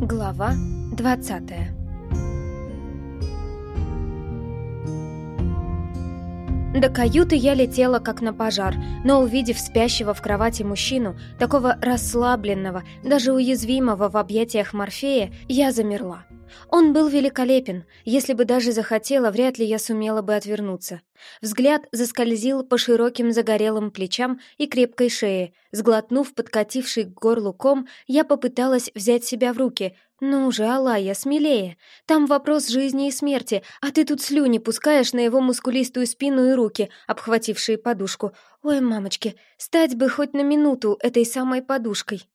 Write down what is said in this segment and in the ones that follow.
Глава 20 До каюты я летела как на пожар, но увидев спящего в кровати мужчину, такого расслабленного, даже уязвимого в объятиях Морфея, я замерла. Он был великолепен. Если бы даже захотела, вряд ли я сумела бы отвернуться. Взгляд заскользил по широким загорелым плечам и крепкой шее. Сглотнув подкативший к горлу ком, я попыталась взять себя в руки. «Ну же, Алая, смелее! Там вопрос жизни и смерти, а ты тут слюни пускаешь на его мускулистую спину и руки, обхватившие подушку. Ой, мамочки, стать бы хоть на минуту этой самой подушкой!»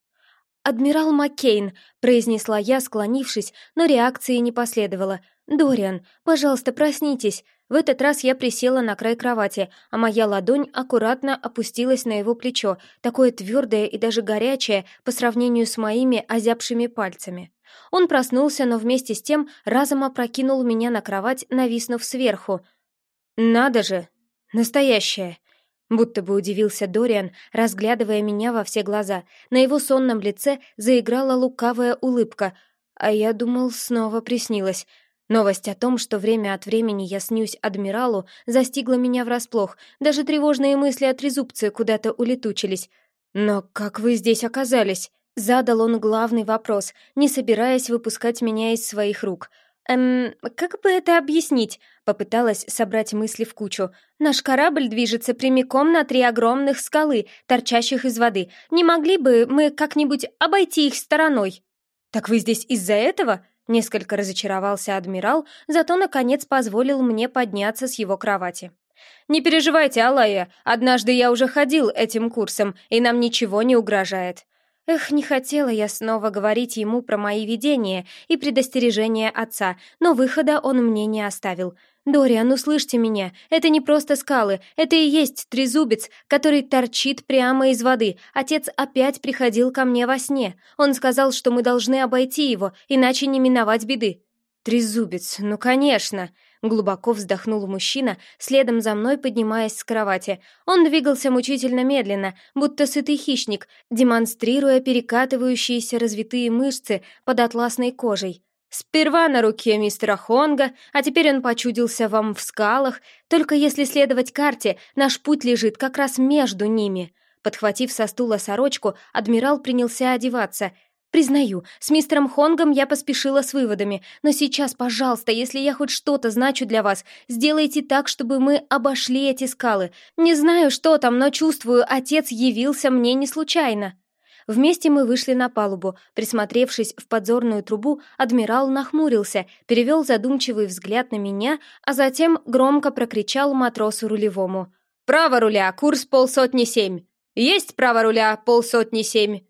«Адмирал Маккейн», — произнесла я, склонившись, но реакции не последовало. «Дориан, пожалуйста, проснитесь». В этот раз я присела на край кровати, а моя ладонь аккуратно опустилась на его плечо, такое твердое и даже горячее по сравнению с моими озябшими пальцами. Он проснулся, но вместе с тем разом опрокинул меня на кровать, нависнув сверху. «Надо же! Настоящая!» Будто бы удивился Дориан, разглядывая меня во все глаза. На его сонном лице заиграла лукавая улыбка, а я думал, снова приснилось. Новость о том, что время от времени я снюсь адмиралу, застигла меня врасплох. Даже тревожные мысли о трезубце куда-то улетучились. «Но как вы здесь оказались?» Задал он главный вопрос, не собираясь выпускать меня из своих рук — «Эм, как бы это объяснить?» — попыталась собрать мысли в кучу. «Наш корабль движется прямиком на три огромных скалы, торчащих из воды. Не могли бы мы как-нибудь обойти их стороной?» «Так вы здесь из-за этого?» — несколько разочаровался адмирал, зато, наконец, позволил мне подняться с его кровати. «Не переживайте, Алая, однажды я уже ходил этим курсом, и нам ничего не угрожает. Эх, не хотела я снова говорить ему про мои видения и предостережения отца, но выхода он мне не оставил. «Дориан, услышьте меня, это не просто скалы, это и есть трезубец, который торчит прямо из воды. Отец опять приходил ко мне во сне. Он сказал, что мы должны обойти его, иначе не миновать беды». «Трезубец, ну конечно!» Глубоко вздохнул мужчина, следом за мной поднимаясь с кровати. Он двигался мучительно медленно, будто сытый хищник, демонстрируя перекатывающиеся развитые мышцы под атласной кожей. «Сперва на руке мистера Хонга, а теперь он почудился вам в скалах. Только если следовать карте, наш путь лежит как раз между ними». Подхватив со стула сорочку, адмирал принялся одеваться — Признаю, с мистером Хонгом я поспешила с выводами, но сейчас, пожалуйста, если я хоть что-то значу для вас, сделайте так, чтобы мы обошли эти скалы. Не знаю, что там, но чувствую, отец явился мне не случайно. Вместе мы вышли на палубу. Присмотревшись в подзорную трубу, адмирал нахмурился, перевел задумчивый взгляд на меня, а затем громко прокричал матросу рулевому. «Право руля, курс полсотни семь!» «Есть право руля, полсотни семь!»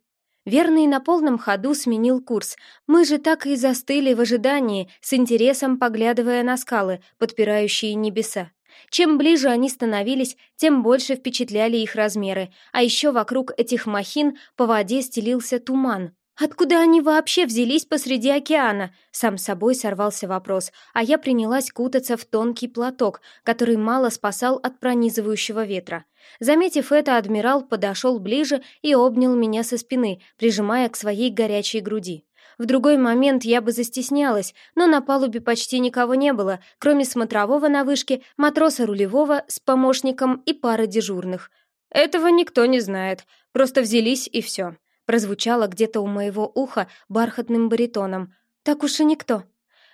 Верный на полном ходу сменил курс. Мы же так и застыли в ожидании, с интересом поглядывая на скалы, подпирающие небеса. Чем ближе они становились, тем больше впечатляли их размеры, а еще вокруг этих махин по воде стелился туман, Откуда они вообще взялись посреди океана? Сам собой сорвался вопрос, а я принялась кутаться в тонкий платок, который мало спасал от пронизывающего ветра. Заметив это, адмирал подошел ближе и обнял меня со спины, прижимая к своей горячей груди. В другой момент я бы застеснялась, но на палубе почти никого не было, кроме смотрового на вышке, матроса рулевого с помощником и пары дежурных. Этого никто не знает, просто взялись и все прозвучало где-то у моего уха бархатным баритоном. «Так уж и никто».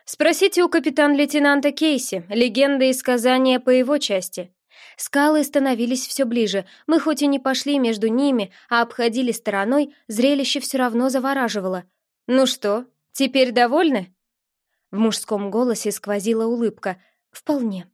«Спросите у капитан-лейтенанта Кейси, легенды и сказания по его части». Скалы становились все ближе. Мы хоть и не пошли между ними, а обходили стороной, зрелище все равно завораживало. «Ну что, теперь довольны?» В мужском голосе сквозила улыбка. «Вполне».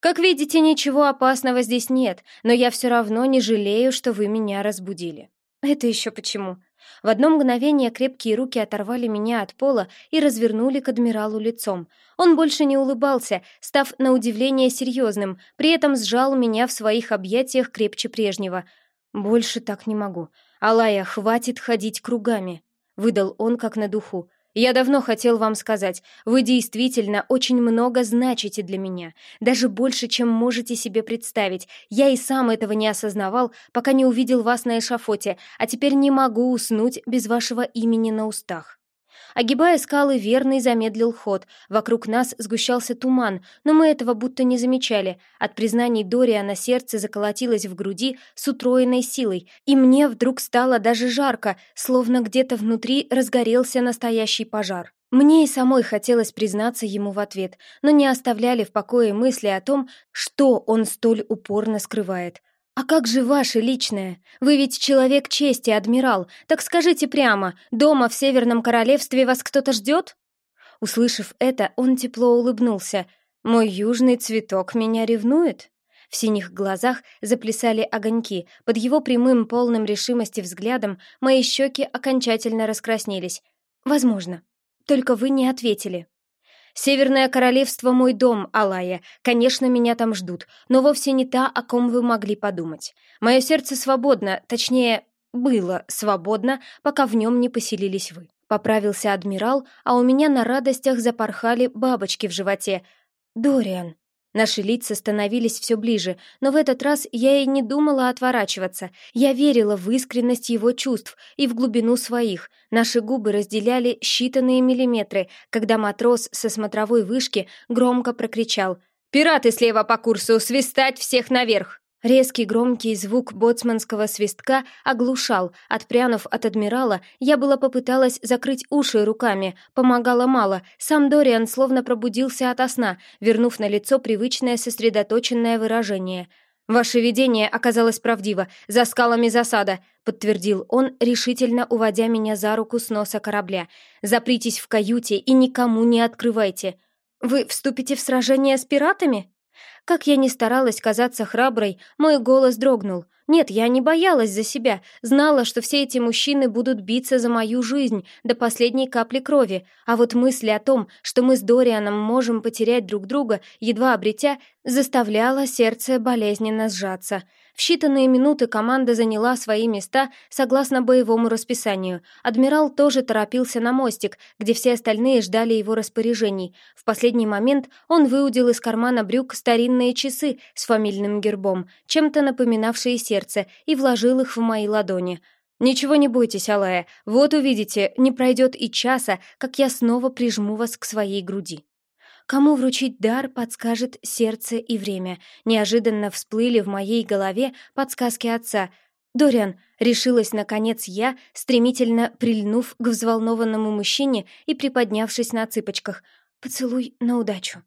«Как видите, ничего опасного здесь нет, но я все равно не жалею, что вы меня разбудили». Это еще почему? В одно мгновение крепкие руки оторвали меня от пола и развернули к адмиралу лицом. Он больше не улыбался, став на удивление серьезным, при этом сжал меня в своих объятиях крепче прежнего. «Больше так не могу. Алая, хватит ходить кругами», — выдал он как на духу. Я давно хотел вам сказать, вы действительно очень много значите для меня, даже больше, чем можете себе представить. Я и сам этого не осознавал, пока не увидел вас на эшафоте, а теперь не могу уснуть без вашего имени на устах». Огибая скалы, верный замедлил ход. Вокруг нас сгущался туман, но мы этого будто не замечали. От признаний Дориана сердце заколотилось в груди с утроенной силой, и мне вдруг стало даже жарко, словно где-то внутри разгорелся настоящий пожар. Мне и самой хотелось признаться ему в ответ, но не оставляли в покое мысли о том, что он столь упорно скрывает. «А как же ваше личное? Вы ведь человек чести, адмирал, так скажите прямо, дома в Северном Королевстве вас кто-то ждет?» Услышав это, он тепло улыбнулся. «Мой южный цветок меня ревнует?» В синих глазах заплясали огоньки, под его прямым, полным решимости взглядом мои щеки окончательно раскраснелись. «Возможно. Только вы не ответили». Северное королевство — мой дом, Алая. Конечно, меня там ждут, но вовсе не та, о ком вы могли подумать. Мое сердце свободно, точнее, было свободно, пока в нем не поселились вы. Поправился адмирал, а у меня на радостях запорхали бабочки в животе. «Дориан», Наши лица становились все ближе, но в этот раз я и не думала отворачиваться. Я верила в искренность его чувств и в глубину своих. Наши губы разделяли считанные миллиметры, когда матрос со смотровой вышки громко прокричал «Пираты слева по курсу! Свистать всех наверх!» Резкий громкий звук боцманского свистка оглушал. Отпрянув от адмирала, я была попыталась закрыть уши руками. Помогало мало. Сам Дориан словно пробудился ото сна, вернув на лицо привычное сосредоточенное выражение. «Ваше видение оказалось правдиво. За скалами засада», — подтвердил он, решительно уводя меня за руку с носа корабля. «Запритесь в каюте и никому не открывайте». «Вы вступите в сражение с пиратами?» Как я ни старалась казаться храброй, мой голос дрогнул. Нет, я не боялась за себя, знала, что все эти мужчины будут биться за мою жизнь до последней капли крови, а вот мысли о том, что мы с Дорианом можем потерять друг друга, едва обретя, заставляла сердце болезненно сжаться. В считанные минуты команда заняла свои места согласно боевому расписанию. Адмирал тоже торопился на мостик, где все остальные ждали его распоряжений. В последний момент он выудил из кармана брюк старинные часы с фамильным гербом, чем-то напоминавшие сердце, и вложил их в мои ладони. «Ничего не бойтесь, Алая, вот увидите, не пройдет и часа, как я снова прижму вас к своей груди». Кому вручить дар, подскажет сердце и время. Неожиданно всплыли в моей голове подсказки отца. «Дориан», — решилась наконец я, стремительно прильнув к взволнованному мужчине и приподнявшись на цыпочках. «Поцелуй на удачу».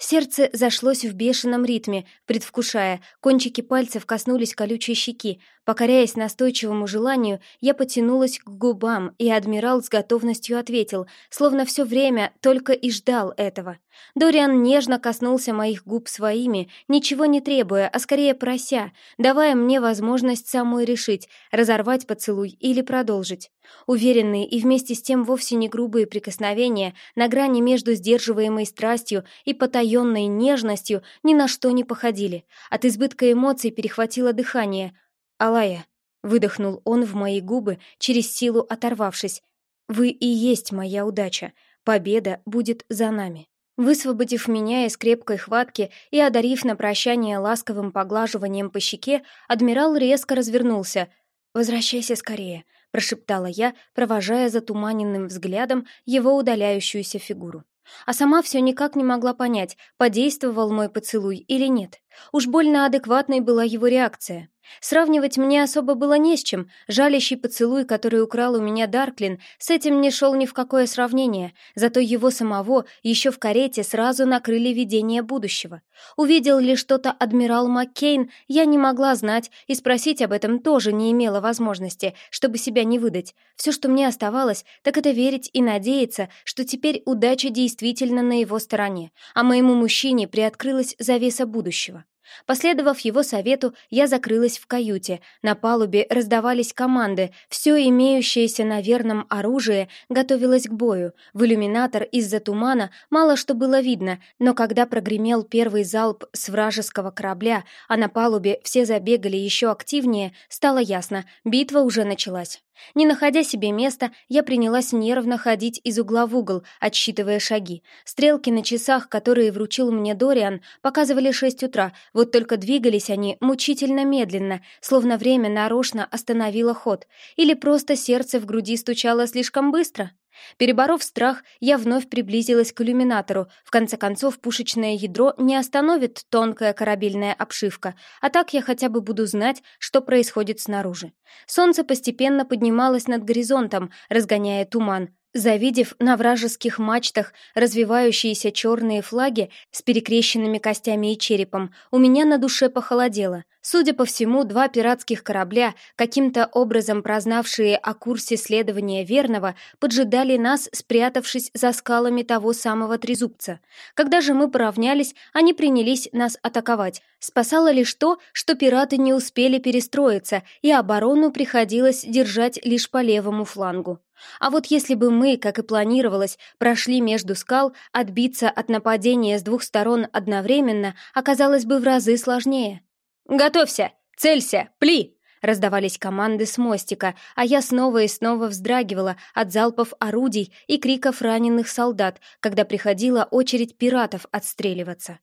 Сердце зашлось в бешеном ритме, предвкушая. Кончики пальцев коснулись колючей щеки. Покоряясь настойчивому желанию, я потянулась к губам, и адмирал с готовностью ответил, словно все время только и ждал этого. Дориан нежно коснулся моих губ своими, ничего не требуя, а скорее прося, давая мне возможность самой решить, разорвать поцелуй или продолжить. Уверенные и вместе с тем вовсе не грубые прикосновения на грани между сдерживаемой страстью и потаенной нежностью ни на что не походили. От избытка эмоций перехватило дыхание — «Алая», — выдохнул он в мои губы, через силу оторвавшись, «вы и есть моя удача. Победа будет за нами». Высвободив меня из крепкой хватки и одарив на прощание ласковым поглаживанием по щеке, адмирал резко развернулся. «Возвращайся скорее», — прошептала я, провожая затуманенным взглядом его удаляющуюся фигуру. А сама все никак не могла понять, подействовал мой поцелуй или нет. Уж больно адекватной была его реакция. Сравнивать мне особо было не с чем. Жалящий поцелуй, который украл у меня Дарклин, с этим не шел ни в какое сравнение. Зато его самого еще в карете сразу накрыли видение будущего. Увидел ли что-то адмирал Маккейн, я не могла знать, и спросить об этом тоже не имела возможности, чтобы себя не выдать. Все, что мне оставалось, так это верить и надеяться, что теперь удача действительно на его стороне, а моему мужчине приоткрылась завеса будущего. Последовав его совету, я закрылась в каюте. На палубе раздавались команды. Все имеющееся на верном оружие готовилось к бою. В иллюминатор из-за тумана мало что было видно, но когда прогремел первый залп с вражеского корабля, а на палубе все забегали еще активнее, стало ясно — битва уже началась. Не находя себе места, я принялась нервно ходить из угла в угол, отсчитывая шаги. Стрелки на часах, которые вручил мне Дориан, показывали шесть утра, вот только двигались они мучительно медленно, словно время нарочно остановило ход. Или просто сердце в груди стучало слишком быстро. Переборов страх, я вновь приблизилась к иллюминатору. В конце концов, пушечное ядро не остановит тонкая корабельная обшивка, а так я хотя бы буду знать, что происходит снаружи. Солнце постепенно поднималось над горизонтом, разгоняя туман, Завидев на вражеских мачтах развивающиеся черные флаги с перекрещенными костями и черепом, у меня на душе похолодело. Судя по всему, два пиратских корабля, каким-то образом прознавшие о курсе следования Верного, поджидали нас, спрятавшись за скалами того самого трезубца. Когда же мы поравнялись, они принялись нас атаковать. Спасало лишь то, что пираты не успели перестроиться, и оборону приходилось держать лишь по левому флангу. А вот если бы мы, как и планировалось, прошли между скал, отбиться от нападения с двух сторон одновременно оказалось бы в разы сложнее. «Готовься! Целься! Пли!» Раздавались команды с мостика, а я снова и снова вздрагивала от залпов орудий и криков раненых солдат, когда приходила очередь пиратов отстреливаться.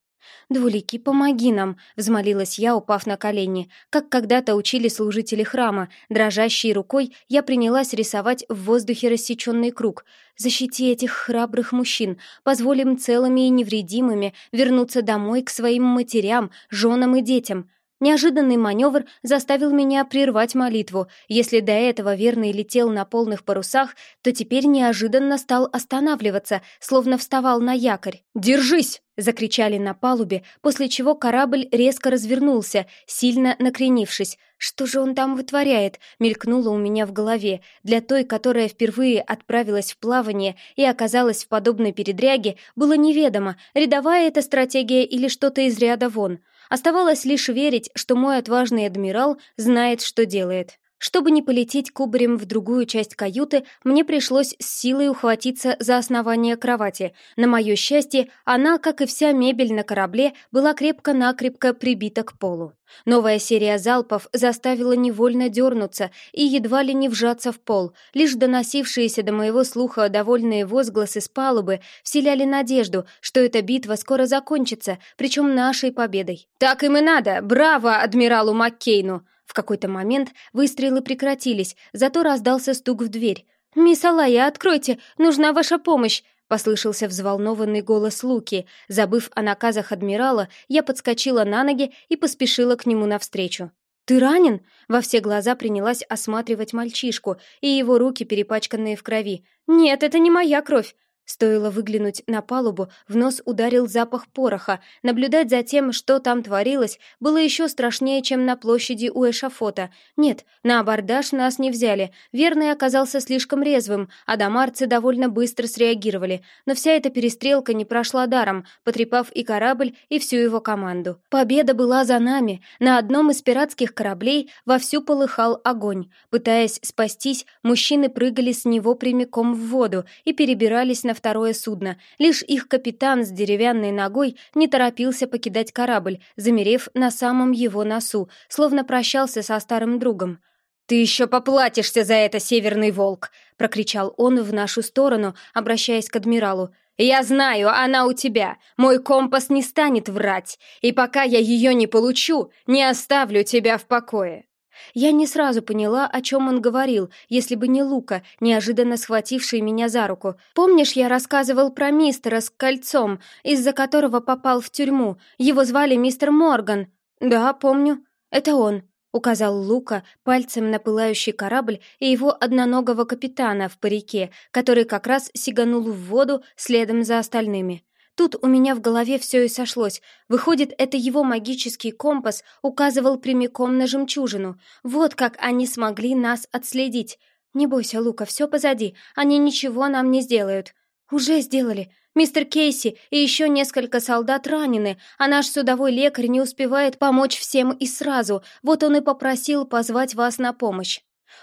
«Двуликий, помоги нам!» — взмолилась я, упав на колени. Как когда-то учили служители храма, дрожащей рукой я принялась рисовать в воздухе рассеченный круг. «Защити этих храбрых мужчин, позволим целыми и невредимыми вернуться домой к своим матерям, женам и детям!» Неожиданный маневр заставил меня прервать молитву. Если до этого верный летел на полных парусах, то теперь неожиданно стал останавливаться, словно вставал на якорь. «Держись!» — закричали на палубе, после чего корабль резко развернулся, сильно накренившись. «Что же он там вытворяет?» — мелькнуло у меня в голове. Для той, которая впервые отправилась в плавание и оказалась в подобной передряге, было неведомо, рядовая это стратегия или что-то из ряда вон — Оставалось лишь верить, что мой отважный адмирал знает, что делает. Чтобы не полететь кубарем в другую часть каюты, мне пришлось с силой ухватиться за основание кровати. На мое счастье, она, как и вся мебель на корабле, была крепко-накрепко прибита к полу. Новая серия залпов заставила невольно дернуться и едва ли не вжаться в пол. Лишь доносившиеся до моего слуха довольные возгласы с палубы вселяли надежду, что эта битва скоро закончится, причем нашей победой. «Так им и надо! Браво адмиралу Маккейну!» В какой-то момент выстрелы прекратились, зато раздался стук в дверь. «Мисс Алая, откройте! Нужна ваша помощь!» Послышался взволнованный голос Луки. Забыв о наказах адмирала, я подскочила на ноги и поспешила к нему навстречу. «Ты ранен?» Во все глаза принялась осматривать мальчишку и его руки, перепачканные в крови. «Нет, это не моя кровь. Стоило выглянуть на палубу, в нос ударил запах пороха. Наблюдать за тем, что там творилось, было еще страшнее, чем на площади у эшафота. Нет, на абордаж нас не взяли. Верный оказался слишком резвым, а домарцы довольно быстро среагировали. Но вся эта перестрелка не прошла даром, потрепав и корабль, и всю его команду. Победа была за нами. На одном из пиратских кораблей вовсю полыхал огонь. Пытаясь спастись, мужчины прыгали с него прямиком в воду и перебирались на второе судно. Лишь их капитан с деревянной ногой не торопился покидать корабль, замерев на самом его носу, словно прощался со старым другом. «Ты еще поплатишься за это, Северный Волк!» — прокричал он в нашу сторону, обращаясь к адмиралу. «Я знаю, она у тебя. Мой компас не станет врать. И пока я ее не получу, не оставлю тебя в покое». Я не сразу поняла, о чем он говорил, если бы не Лука, неожиданно схвативший меня за руку. Помнишь, я рассказывал про мистера с кольцом, из-за которого попал в тюрьму? Его звали мистер Морган. Да, помню. Это он, указал Лука пальцем на пылающий корабль и его одноногого капитана в парике, который как раз сиганул в воду следом за остальными. Тут у меня в голове все и сошлось. Выходит, это его магический компас указывал прямиком на жемчужину. Вот как они смогли нас отследить. Не бойся, Лука, все позади. Они ничего нам не сделают. Уже сделали. Мистер Кейси и еще несколько солдат ранены, а наш судовой лекарь не успевает помочь всем и сразу. Вот он и попросил позвать вас на помощь.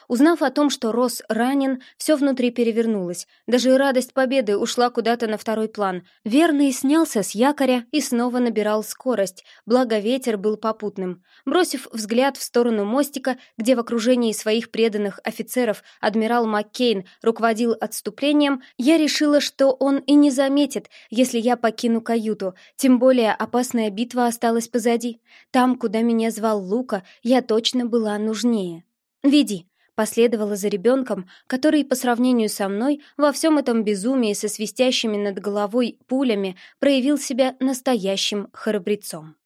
Узнав о том, что Росс ранен, все внутри перевернулось. Даже радость победы ушла куда-то на второй план. Верный снялся с якоря и снова набирал скорость, благо ветер был попутным. Бросив взгляд в сторону мостика, где в окружении своих преданных офицеров адмирал Маккейн руководил отступлением, я решила, что он и не заметит, если я покину каюту, тем более опасная битва осталась позади. Там, куда меня звал Лука, я точно была нужнее. «Веди», последовала за ребенком, который по сравнению со мной во всем этом безумии со свистящими над головой пулями проявил себя настоящим храбрецом.